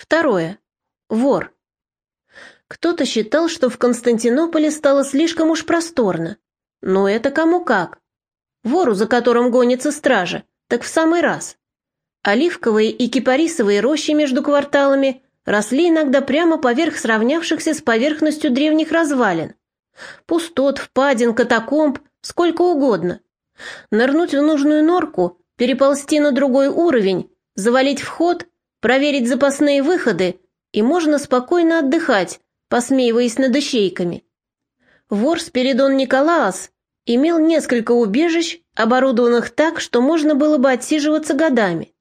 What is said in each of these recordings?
Второе. Вор. Кто-то считал, что в Константинополе стало слишком уж просторно. Но это кому как. Вору, за которым гонится стража, так в самый раз. Оливковые и кипарисовые рощи между кварталами росли иногда прямо поверх сравнявшихся с поверхностью древних развалин. Пустот, впадин, катакомб, сколько угодно. Нырнуть в нужную норку, переползти на другой уровень, завалить вход, проверить запасные выходы, и можно спокойно отдыхать, посмеиваясь над ищейками. Вор Спиридон Николаас имел несколько убежищ, оборудованных так, что можно было бы отсиживаться годами.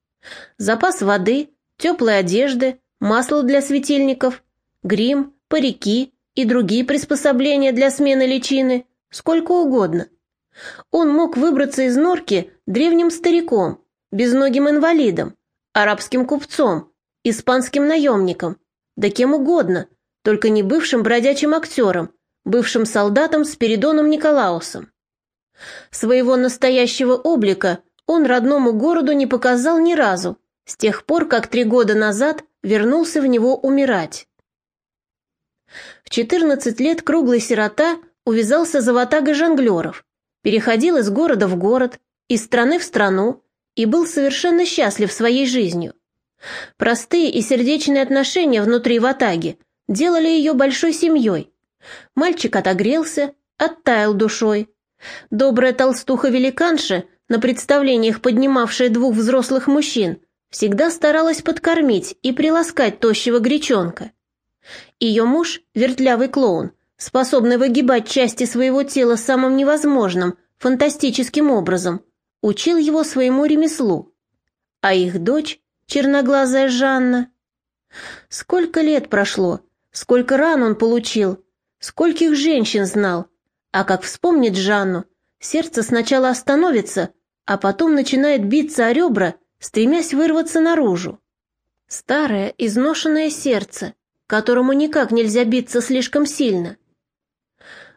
Запас воды, теплой одежды, масло для светильников, грим, парики и другие приспособления для смены личины, сколько угодно. Он мог выбраться из норки древним стариком, безногим инвалидом, арабским купцом, испанским наемником, да кем угодно, только не бывшим бродячим актером, бывшим солдатом Спиридоном Николаусом. Своего настоящего облика он родному городу не показал ни разу, с тех пор, как три года назад вернулся в него умирать. В 14 лет круглый сирота увязался за ватагой жонглеров, переходил из города в город, из страны в страну и был совершенно счастлив своей жизнью. Простые и сердечные отношения внутри ватаги делали ее большой семьей. Мальчик отогрелся, оттаял душой. Добрая толстуха-великанша, на представлениях поднимавшая двух взрослых мужчин, всегда старалась подкормить и приласкать тощего гречонка. Ее муж, вертлявый клоун, способный выгибать части своего тела самым невозможным, фантастическим образом, учил его своему ремеслу. А их дочь, черноглазая Жанна... Сколько лет прошло, сколько ран он получил, скольких женщин знал, а как вспомнит Жанну, сердце сначала остановится, а потом начинает биться о ребра, стремясь вырваться наружу. Старое, изношенное сердце, которому никак нельзя биться слишком сильно.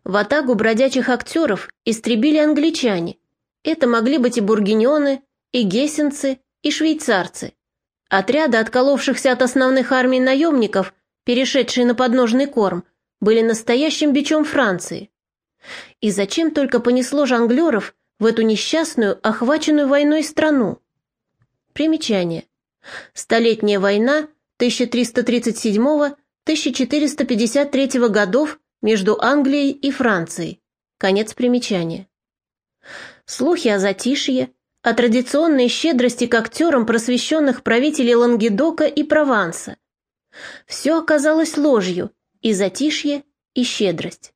В атаку бродячих актеров истребили англичане. Это могли быть и бургиньоны, и гессенцы, и швейцарцы. Отряды, отколовшихся от основных армий наемников, перешедшие на подножный корм, были настоящим бичом Франции. И зачем только понесло жонглеров в эту несчастную, охваченную войной страну? Примечание. Столетняя война 1337-1453 годов между Англией и Францией. Конец примечания. Слухи о затишье, о традиционной щедрости к актерам просвещенных правителей Лангедока и Прованса. Все оказалось ложью, и затишье, и щедрость.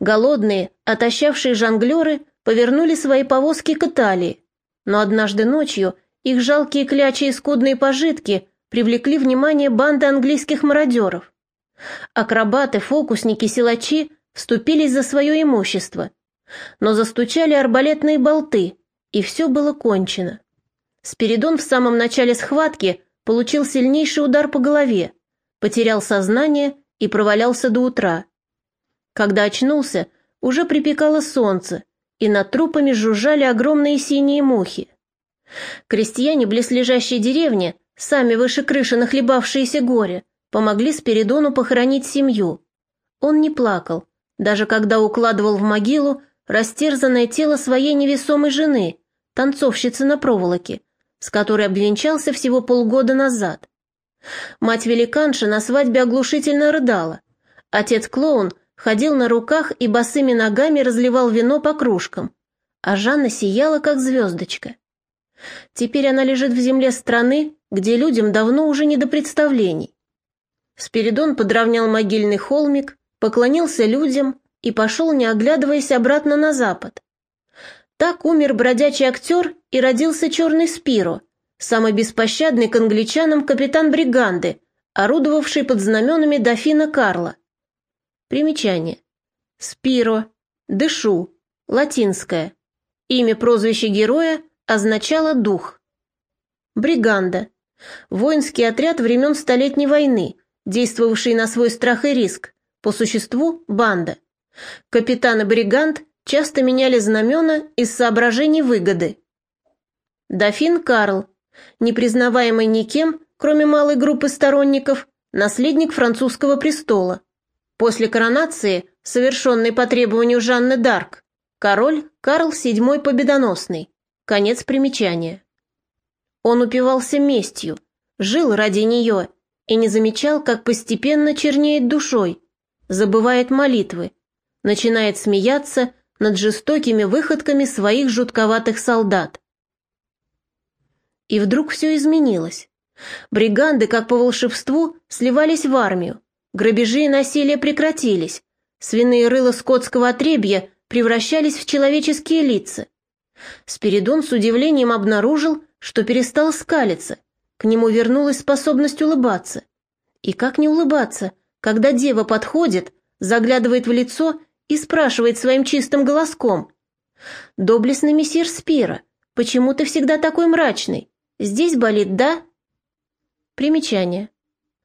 Голодные, отощавшие жонглеры повернули свои повозки к Италии, но однажды ночью их жалкие клячи и скудные пожитки привлекли внимание банды английских мародеров. Акробаты, фокусники, силачи вступились за свое имущество, но застучали арбалетные болты, и все было кончено. Спиридон в самом начале схватки получил сильнейший удар по голове, потерял сознание и провалялся до утра. Когда очнулся, уже припекало солнце, и над трупами жужжали огромные синие мухи. Крестьяне близлежащей деревни, сами выше крыши нахлебавшиеся горе, помогли Спиридону похоронить семью. Он не плакал, даже когда укладывал в могилу растерзанное тело своей невесомой жены, танцовщицы на проволоке, с которой обвенчался всего полгода назад. Мать-великанша на свадьбе оглушительно рыдала. Отец-клоун ходил на руках и босыми ногами разливал вино по кружкам, а Жанна сияла, как звездочка. Теперь она лежит в земле страны, где людям давно уже не до представлений. Спиридон подровнял могильный холмик, поклонился людям и пошел, не оглядываясь, обратно на запад. Так умер бродячий актер и родился черный Спиро, самый беспощадный к англичанам капитан бриганды, орудовавший под знаменами дофина Карла. Примечание. Спиро, дышу, латинское. Имя прозвище героя означало «дух». Бриганда. Воинский отряд времен Столетней войны, действовавший на свой страх и риск. По существу – банда. Капитан и бригант часто меняли знамена из соображений выгоды. Дофин Карл, не признаваемый никем, кроме малой группы сторонников, наследник французского престола. После коронации, совершенной по требованию Жанны Д'Арк, король Карл VII Победоносный. Конец примечания. Он упивался местью, жил ради нее и не замечал, как постепенно чернеет душой, забывает молитвы, начинает смеяться над жестокими выходками своих жутковатых солдат. И вдруг все изменилось. Бриганды, как по волшебству, сливались в армию. Грабежи и насилие прекратились. Свиные рыла скотского отребья превращались в человеческие лица. Спиридон с удивлением обнаружил, что перестал скалиться. К нему вернулась способность улыбаться. И как не улыбаться, когда дева подходит, заглядывает в лицо и спрашивает своим чистым голоском. «Доблестный мессир Спира, почему ты всегда такой мрачный? Здесь болит, да?» Примечание.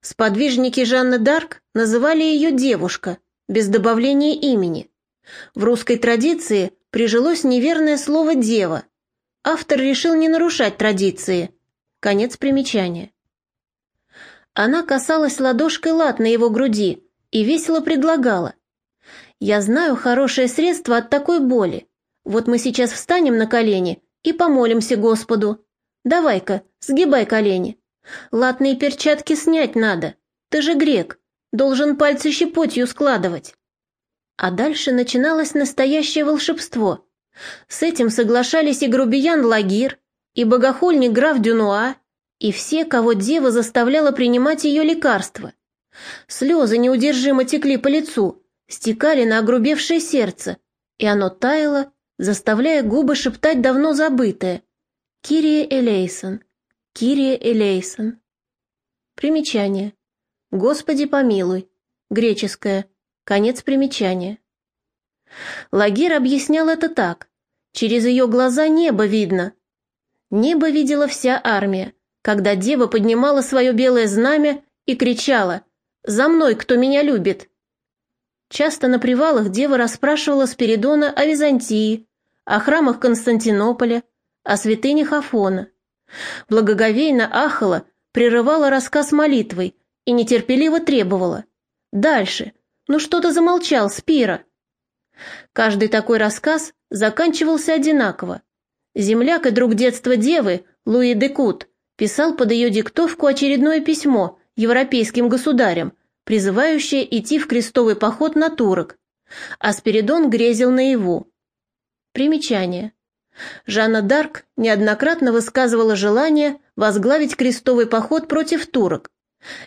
Сподвижники Жанны Дарк называли ее «девушка», без добавления имени. В русской традиции прижилось неверное слово «дева». Автор решил не нарушать традиции. Конец примечания. Она касалась ладошкой лад на его груди и весело предлагала. «Я знаю хорошее средство от такой боли. Вот мы сейчас встанем на колени и помолимся Господу. Давай-ка, сгибай колени. Латные перчатки снять надо. Ты же грек, должен пальцы щепотью складывать. А дальше начиналось настоящее волшебство. С этим соглашались и грубиян Лагир, и богохульник граф Дюнуа, и все, кого дева заставляла принимать ее лекарства. Слезы неудержимо текли по лицу, стекали на огрубевшее сердце, и оно таяло, заставляя губы шептать давно забытое. «Кирия Элейсон, Кирия Элейсон». Примечание. «Господи помилуй». Греческое. Конец примечания. Лагир объяснял это так. Через ее глаза небо видно. Небо видела вся армия, когда дева поднимала свое белое знамя и кричала «За мной, кто меня любит!». Часто на привалах дева расспрашивала Спиридона о Византии, о храмах Константинополя, о святынях Афона. Благоговейно ахала, прерывала рассказ молитвой, и нетерпеливо требовала. «Дальше! Ну что ты замолчал, Спира?» Каждый такой рассказ заканчивался одинаково. Земляк и друг детства девы, Луи де Кут, писал под ее диктовку очередное письмо европейским государям, призывающее идти в крестовый поход на турок, а Спиридон грезил наяву. Примечание. Жанна Дарк неоднократно высказывала желание возглавить крестовый поход против турок,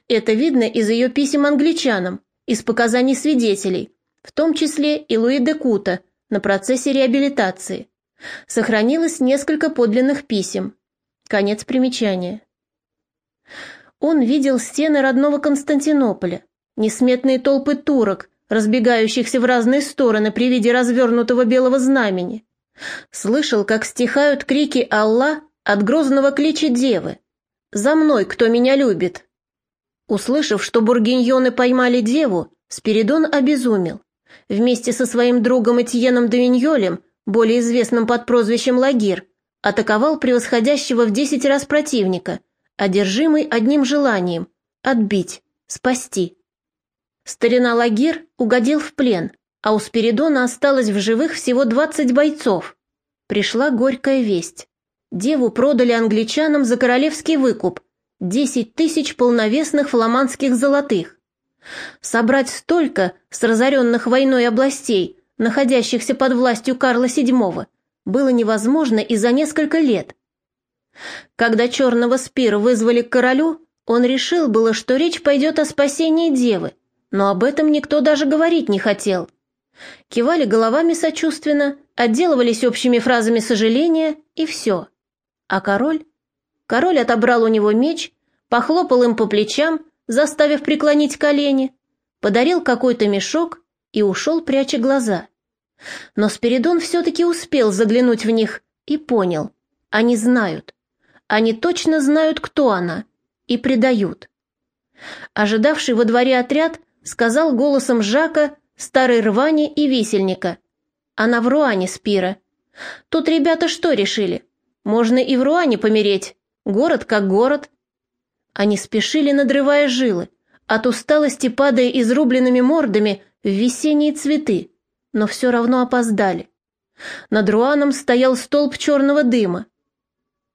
это видно из ее писем англичанам, из показаний свидетелей, в том числе и Луи де Кута на процессе реабилитации. Сохранилось несколько подлинных писем. Конец примечания. Он видел стены родного Константинополя, несметные толпы турок, разбегающихся в разные стороны при виде развернутого белого знамени. Слышал, как стихают крики «Аллах» от грозного клича девы. «За мной, кто меня любит!» Услышав, что бургиньоны поймали деву, Спиридон обезумел. Вместе со своим другом Этьеном Давиньолем, более известным под прозвищем Лагир, атаковал превосходящего в десять раз противника, одержимый одним желанием – отбить, спасти. Старина Лагир угодил в плен, а у Спиридона осталось в живых всего двадцать бойцов. Пришла горькая весть. Деву продали англичанам за королевский выкуп – Десять тысяч полновесных фламандских золотых. Собрать столько с разоренных войной областей, находящихся под властью Карла VII, было невозможно и за несколько лет. Когда черного спира вызвали к королю, он решил было, что речь пойдет о спасении девы, но об этом никто даже говорить не хотел. Кивали головами сочувственно, отделывались общими фразами сожаления, и все. А король Король отобрал у него меч, похлопал им по плечам, заставив преклонить колени, подарил какой-то мешок и ушел, пряча глаза. Но Спиридон все-таки успел заглянуть в них и понял. Они знают. Они точно знают, кто она, и предают. Ожидавший во дворе отряд сказал голосом Жака, старой рвани и висельника. Она в Руане, Спира. Тут ребята что решили? Можно и в Руане помереть, Город как город. Они спешили, надрывая жилы, от усталости падая изрубленными мордами в весенние цветы, но все равно опоздали. Над Руаном стоял столб черного дыма.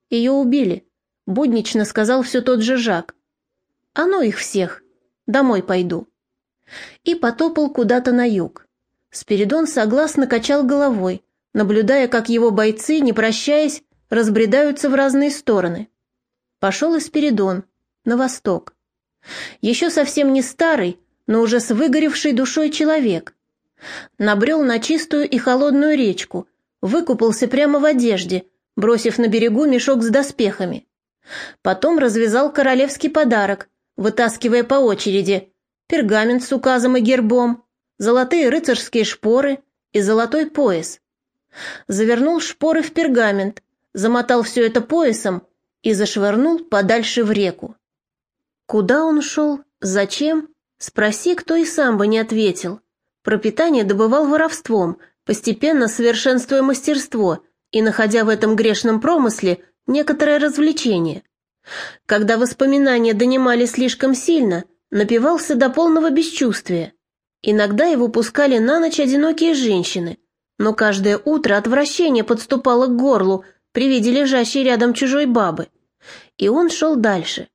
Ее убили, буднично сказал все тот же Жак. А ну их всех, домой пойду. И потопал куда-то на юг. Спиридон согласно качал головой, наблюдая, как его бойцы, не прощаясь, разбредаются в разные стороны. Пошел и Спиридон, на восток. Еще совсем не старый, но уже с выгоревшей душой человек. Набрел на чистую и холодную речку, выкупался прямо в одежде, бросив на берегу мешок с доспехами. Потом развязал королевский подарок, вытаскивая по очереди пергамент с указом и гербом, золотые рыцарские шпоры и золотой пояс. Завернул шпоры в пергамент, замотал все это поясом и зашвырнул подальше в реку. Куда он шел? Зачем? Спроси, кто и сам бы не ответил. Пропитание добывал воровством, постепенно совершенствуя мастерство и находя в этом грешном промысле некоторое развлечение. Когда воспоминания донимали слишком сильно, напивался до полного бесчувствия. Иногда его пускали на ночь одинокие женщины, но каждое утро отвращение подступало к горлу при виде лежащей рядом чужой бабы. И он шел дальше.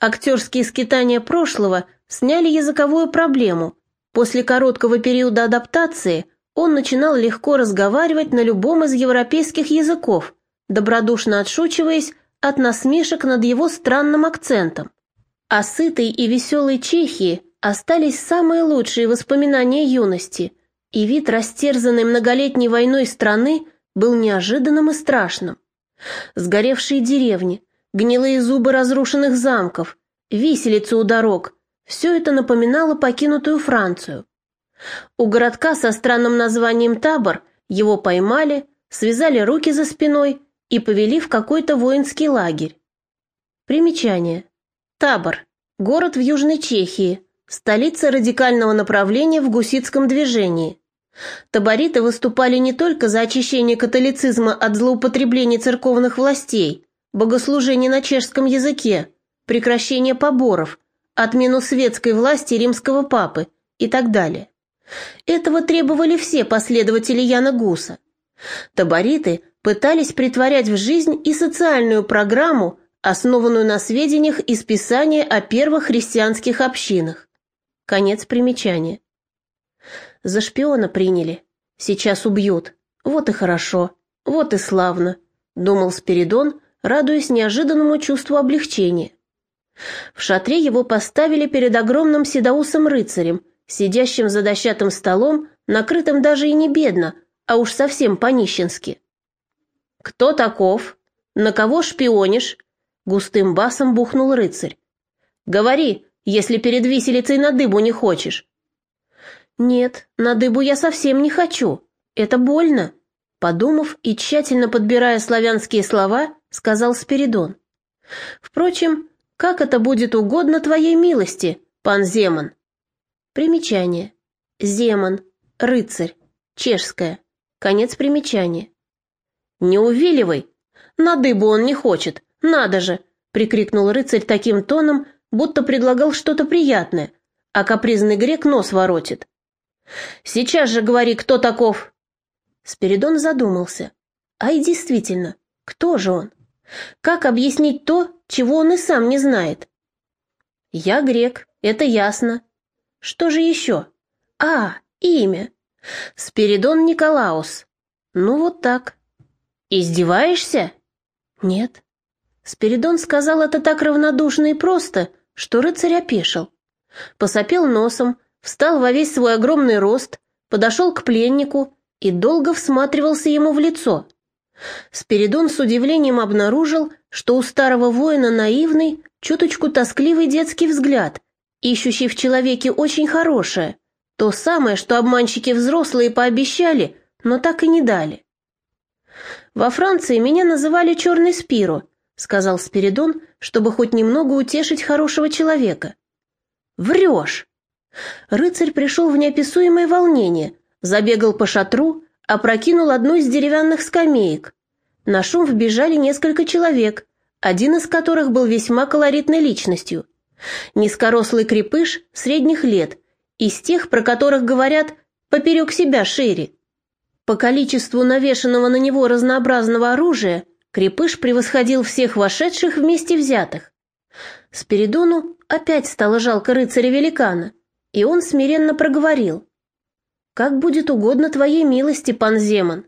Актерские скитания прошлого сняли языковую проблему. После короткого периода адаптации он начинал легко разговаривать на любом из европейских языков, добродушно отшучиваясь от насмешек над его странным акцентом. О сытой и веселой Чехии остались самые лучшие воспоминания юности, и вид растерзанной многолетней войной страны был неожиданным и страшным. Сгоревшие деревни, гнилые зубы разрушенных замков, виселицы у дорог – все это напоминало покинутую Францию. У городка со странным названием Табор его поймали, связали руки за спиной и повели в какой-то воинский лагерь. Примечание. Табор – город в Южной Чехии, столица радикального направления в гуситском движении. Табориты выступали не только за очищение католицизма от злоупотреблений церковных властей, богослужение на чешском языке, прекращение поборов, отмену светской власти римского папы и так далее. Этого требовали все последователи Яна Гуса. Табориты пытались притворять в жизнь и социальную программу, основанную на сведениях из Писания о первых христианских общинах. Конец примечания. За шпиона приняли. Сейчас убьют. Вот и хорошо. Вот и славно, думал Спиридон, радуясь неожиданному чувству облегчения. В шатре его поставили перед огромным седоусым рыцарем, сидящим за дощатым столом, накрытым даже и не бедно, а уж совсем по-нищенски. «Кто таков? На кого шпионишь?» Густым басом бухнул рыцарь. «Говори, если перед виселицей на дыбу не хочешь». «Нет, на дыбу я совсем не хочу. Это больно», Подумав и тщательно подбирая славянские слова, сказал Спиридон. Впрочем, как это будет угодно твоей милости, пан Земан. Примечание. Земан, рыцарь, чешская. Конец примечания. Не увиливай. На дыбу он не хочет. Надо же, прикрикнул рыцарь таким тоном, будто предлагал что-то приятное, а капризный грек нос воротит. Сейчас же говори, кто таков. Спиридон задумался. А и действительно, кто же он? Как объяснить то, чего он и сам не знает? Я грек, это ясно. Что же еще? А, имя. Спиридон Николаус. Ну вот так. Издеваешься? Нет. Спиридон сказал это так равнодушно и просто, что рыцарь опешил. Посопел носом, встал во весь свой огромный рост, подошел к пленнику и долго всматривался ему в лицо. Спиридон с удивлением обнаружил, что у старого воина наивный, чуточку тоскливый детский взгляд, ищущий в человеке очень хорошее, то самое, что обманщики взрослые пообещали, но так и не дали. «Во Франции меня называли Черный Спиро», — сказал Спиридон, чтобы хоть немного утешить хорошего человека. «Врешь!» Рыцарь пришел в неописуемое волнение, забегал по шатру, опрокинул одну из деревянных скамеек. На шум вбежали несколько человек. один из которых был весьма колоритной личностью. Низкорослый крепыш средних лет, из тех, про которых говорят «поперек себя шире». По количеству навешанного на него разнообразного оружия крепыш превосходил всех вошедших вместе взятых. Спиридону опять стало жалко рыцаря-великана, и он смиренно проговорил. «Как будет угодно твоей милости, пан Земан».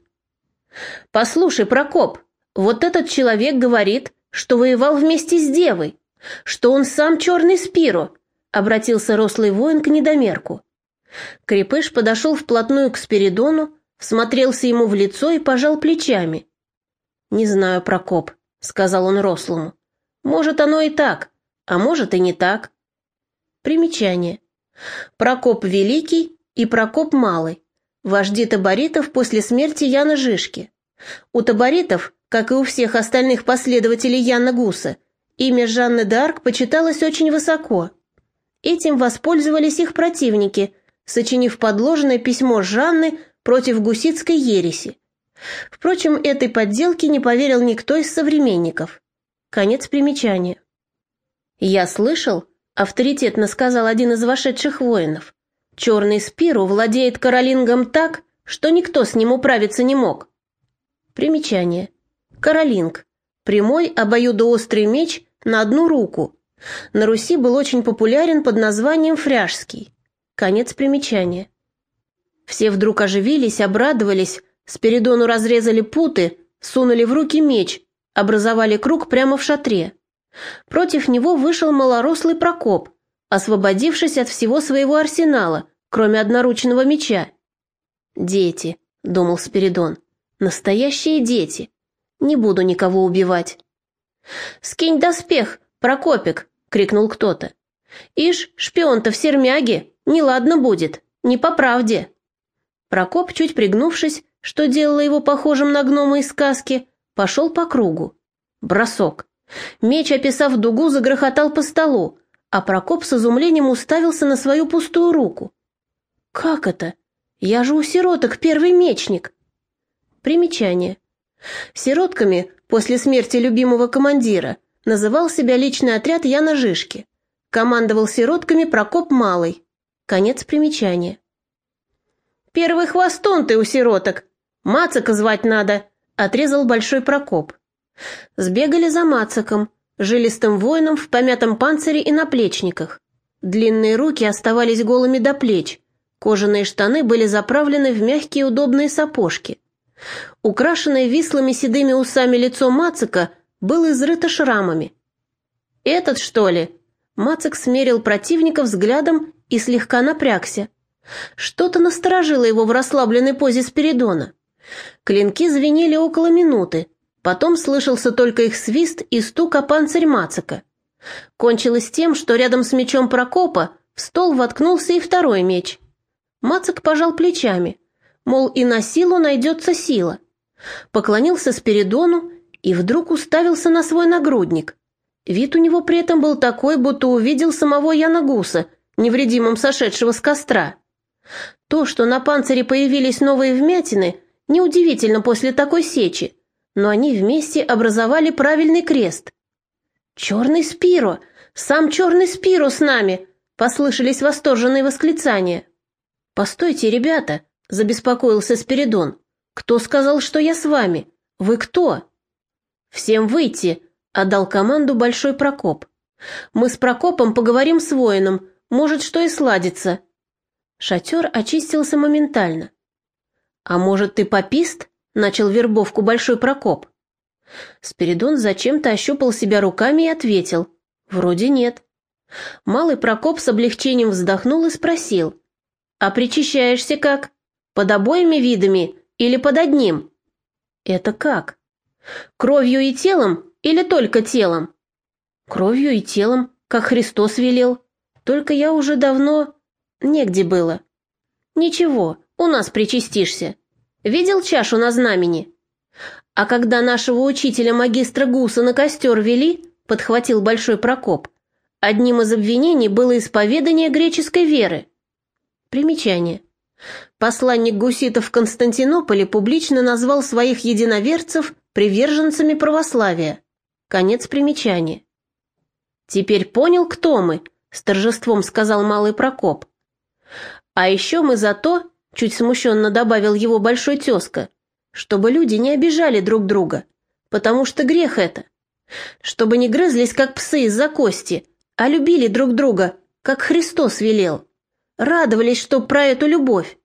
«Послушай, Прокоп, вот этот человек говорит, что воевал вместе с девой, что он сам черный Спиро», — обратился рослый воин к недомерку. Крепыш подошел вплотную к Спиридону, всмотрелся ему в лицо и пожал плечами. «Не знаю, Прокоп», — сказал он рослому. «Может, оно и так, а может и не так». Примечание. Прокоп Великий и Прокоп Малый, вожди таборитов после смерти Яна Жишки. У таборитов, как и у всех остальных последователей Яна Гуса, имя Жанны д'Арк почиталось очень высоко. Этим воспользовались их противники, сочинив подложное письмо Жанны против гуситской ереси. Впрочем, этой подделке не поверил никто из современников. Конец примечания. «Я слышал», — авторитетно сказал один из вошедших воинов, «черный Спиру владеет каролингом так, что никто с ним управиться не мог». Примечание. Каролинг. Прямой обоюдоострый меч на одну руку. На Руси был очень популярен под названием фряжский. Конец примечания. Все вдруг оживились, обрадовались, Спиридону разрезали путы, сунули в руки меч, образовали круг прямо в шатре. Против него вышел малорослый Прокоп, освободившись от всего своего арсенала, кроме одноручного меча. «Дети», — думал Спиридон, — «настоящие дети. Не буду никого убивать». «Скинь доспех, Прокопик!» — крикнул кто-то. «Ишь, шпион-то в сермяге, неладно будет, не по правде». Прокоп, чуть пригнувшись, что делало его похожим на гнома из сказки, пошел по кругу. Бросок. Меч, описав дугу, загрохотал по столу, а Прокоп с изумлением уставился на свою пустую руку. «Как это? Я же у сироток первый мечник!» Примечание. Сиротками после смерти любимого командира называл себя личный отряд Яна Жишки. Командовал сиротками Прокоп Малый. Конец примечания. «Первый хвостун ты у сироток! Мацака звать надо!» — отрезал Большой Прокоп. Сбегали за Мацаком, жилистым воином в помятом панцире и наплечниках. Длинные руки оставались голыми до плеч, кожаные штаны были заправлены в мягкие удобные сапожки. Украшенное вислыми седыми усами лицо Мацака было изрыто шрамами. «Этот, что ли?» Мацак смерил противника взглядом и слегка напрягся. Что-то насторожило его в расслабленной позе Спиридона. Клинки звенели около минуты, потом слышался только их свист и стук о панцирь Мацака. Кончилось тем, что рядом с мечом Прокопа в стол воткнулся и второй меч. Мацак пожал плечами, мол, и на силу найдется сила. Поклонился Спиридону и вдруг уставился на свой нагрудник. Вид у него при этом был такой, будто увидел самого Яна Гуса, невредимым сошедшего с костра. То, что на панцире появились новые вмятины, неудивительно после такой сечи, но они вместе образовали правильный крест. «Черный Спиро! Сам черный Спиро с нами!» — послышались восторженные восклицания. «Постойте, ребята!» — забеспокоился Спиридон. «Кто сказал, что я с вами? Вы кто?» «Всем выйти!» — отдал команду Большой Прокоп. «Мы с Прокопом поговорим с воином, может, что и сладится». Шатер очистился моментально. «А может, ты попист?» — начал вербовку Большой Прокоп. Спиридон зачем-то ощупал себя руками и ответил. «Вроде нет». Малый Прокоп с облегчением вздохнул и спросил. «А причащаешься как? Под обоими видами или под одним?» «Это как?» «Кровью и телом или только телом?» «Кровью и телом, как Христос велел. Только я уже давно...» Негде было. Ничего, у нас причастишься. Видел чашу на знамени? А когда нашего учителя-магистра Гуса на костер вели, подхватил Большой Прокоп, одним из обвинений было исповедание греческой веры. Примечание. Посланник гуситов в Константинополе публично назвал своих единоверцев приверженцами православия. Конец примечания. «Теперь понял, кто мы?» — с торжеством сказал малый Прокоп. «А еще мы за то, — чуть смущенно добавил его большой тезка, — чтобы люди не обижали друг друга, потому что грех это. Чтобы не грызлись, как псы из-за кости, а любили друг друга, как Христос велел. Радовались, что про эту любовь.